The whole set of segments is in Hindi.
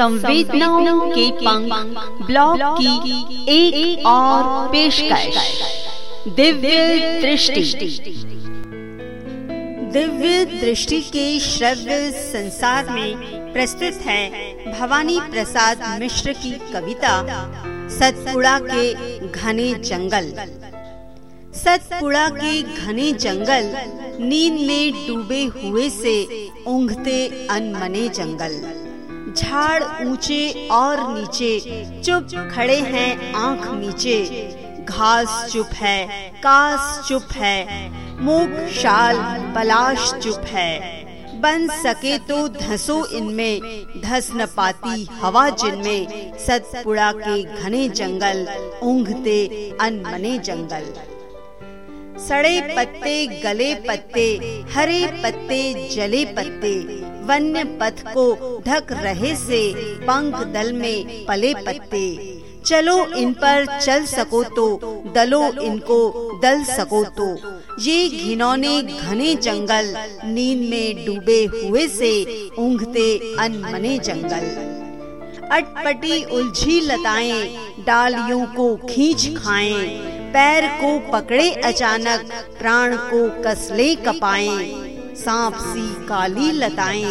संवेदनाओं के पंख ब्लॉग की एक, और पेशकश। दिव्य दृष्टि। दिव्य दृष्टि के श्रव्य संसार में प्रस्तुत है भवानी प्रसाद मिश्र की कविता सतपुड़ा के घने जंगल। सतपुड़ा के घने जंगल नींद में डूबे हुए से ऊँघते अनमने जंगल। झाड़ ऊँचे और नीचे, चुप खड़े हैं आँख नीचे। घास चुप है, कास चुप है, मूक शाल पलाश चुप है। बन सके तो धसो इनमें, धस न पाती हवा जिनमें। सतपुड़ा के घने जंगल, ऊँघते अनमने जंगल। सड़े पत्ते, गले पत्ते, हरे पत्ते, जले पत्ते। वन्य पथ को ढक रहे से पंख दल में पले पत्ते। चलो इन पर चल सको तो दलो इनको दल सको तो। ये घिनौने घने जंगल, नींद में डूबे हुए से ऊँघते अनमने जंगल। अटपटी उलझी लताएँ, डालियों को खींच खाएँ। पैर को पकड़े अचानक, प्राण को कसले कपाएँ। सांप सी काली लताएँ,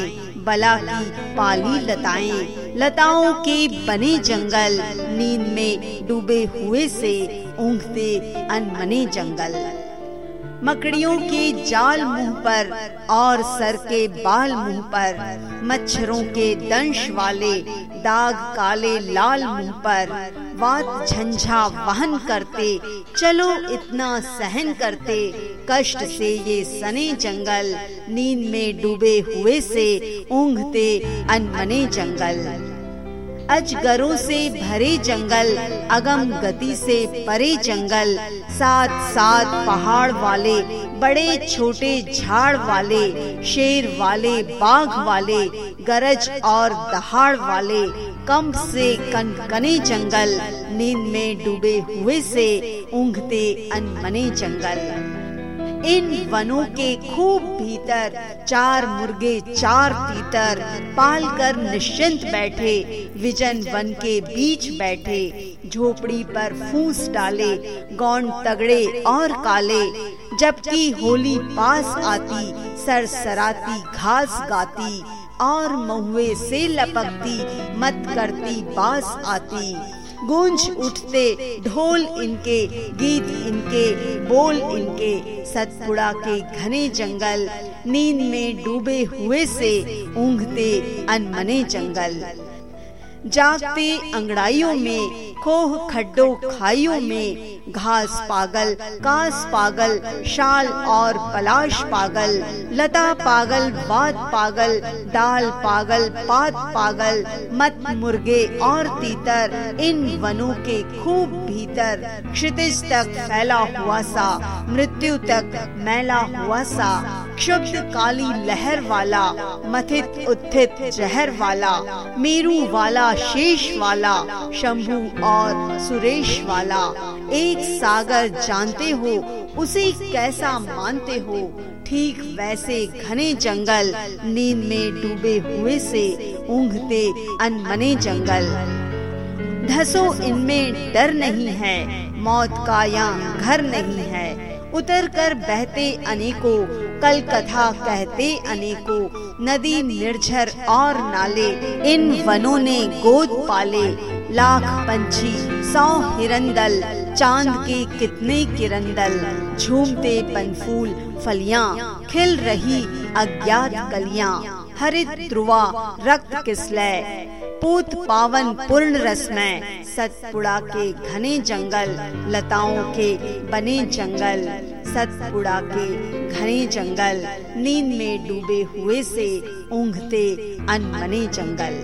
बला की पाली लताएँ। लताओं के बने जंगल, नींद में डूबे हुए से ऊँघते अनमने जंगल। मकड़ियों के जाल मुँह पर और सर के बाल मुँह पर, मच्छरों के दंश वाले दाग काले लाल मुँह पर बात झंझा वहन करते, चलो इतना सहन करते कष्ट से ये सने जंगल, नींद में डूबे हुए से ऊँघते अनमने जंगल। अजगरों से भरे जंगल, अगम गति से परे जंगल साथ साथ पहाड़ वाले, बड़े छोटे झाड़ वाले, शेर वाले, बाघ वाले, गरज और दहाड़ वाले कम से कनकने जंगल, नींद में डूबे हुए से ऊँघते अनमने जंगल। इन वनों के खूब भीतर, चार मुर्गे, चार तीतर पाल कर निश्चिंत बैठे, विजन वन के बीच बैठे, झोपड़ी पर फूस डाले गौन तगड़े और काले, जबकि होली पास आती, सरसराती घास गाती, और महुए से लपकती, मत करती बास आती। गूंज उठते, ढोल इनके, गीत इनके, बोल इनके, सतपुड़ा के घने जंगल, नींद में डूबे हुए से ऊँगते अनमने जंगल। जागते अंगड़ाइयों में, खोह खड्डों खाइयों में घास पागल, कास पागल, शाल और पलाश पागल, लता पागल, बात पागल, दाल पागल, पात पागल, मत मुर्गे और तीतर, इन वनों के खूब भीतर, क्षितिज तक फैला हुआ सा, मृत्यु तक मैला हुआ सा। क्षुब्ध काली लहर वाला, मथित उत्थित जहर वाला, मेरू वाला शेष वाला, शंभु और सुरेश वाला। एक सागर जानते हो, उसे कैसा मानते हो? ठीक वैसे घने जंगल, नींद में डूबे हुए से ऊँघते अनमने जंगल। धसो इनमें डर नहीं है, मौत का यहाँ घर नहीं है। उतर कर बहते अनेकों कल कथा कहते अनेकों। नदी निर्झर और नाले, इन वनों ने गोद पाले। लाख पंछी, सौ हिरंदल, चाँद के कितने किरंदल। झूमते पनफूल, फलियाँ, खिल रही अज्ञात कलियाँ। हरित ध्रुवा, रक्त किसलय पूत पावन पूर्ण रसमय सतपुड़ा के घने जंगल, लताओं के बने जंगल। सतपुड़ा के घने जंगल, नींद में डूबे हुए से ऊँघते अनमने जंगल।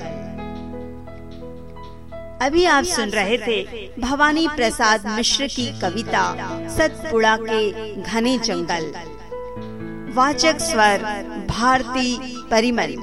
अभी आप सुन रहे थे भवानी प्रसाद मिश्र की कविता, सतपुड़ा के घने जंगल। वाचक स्वर, भारती परिमल।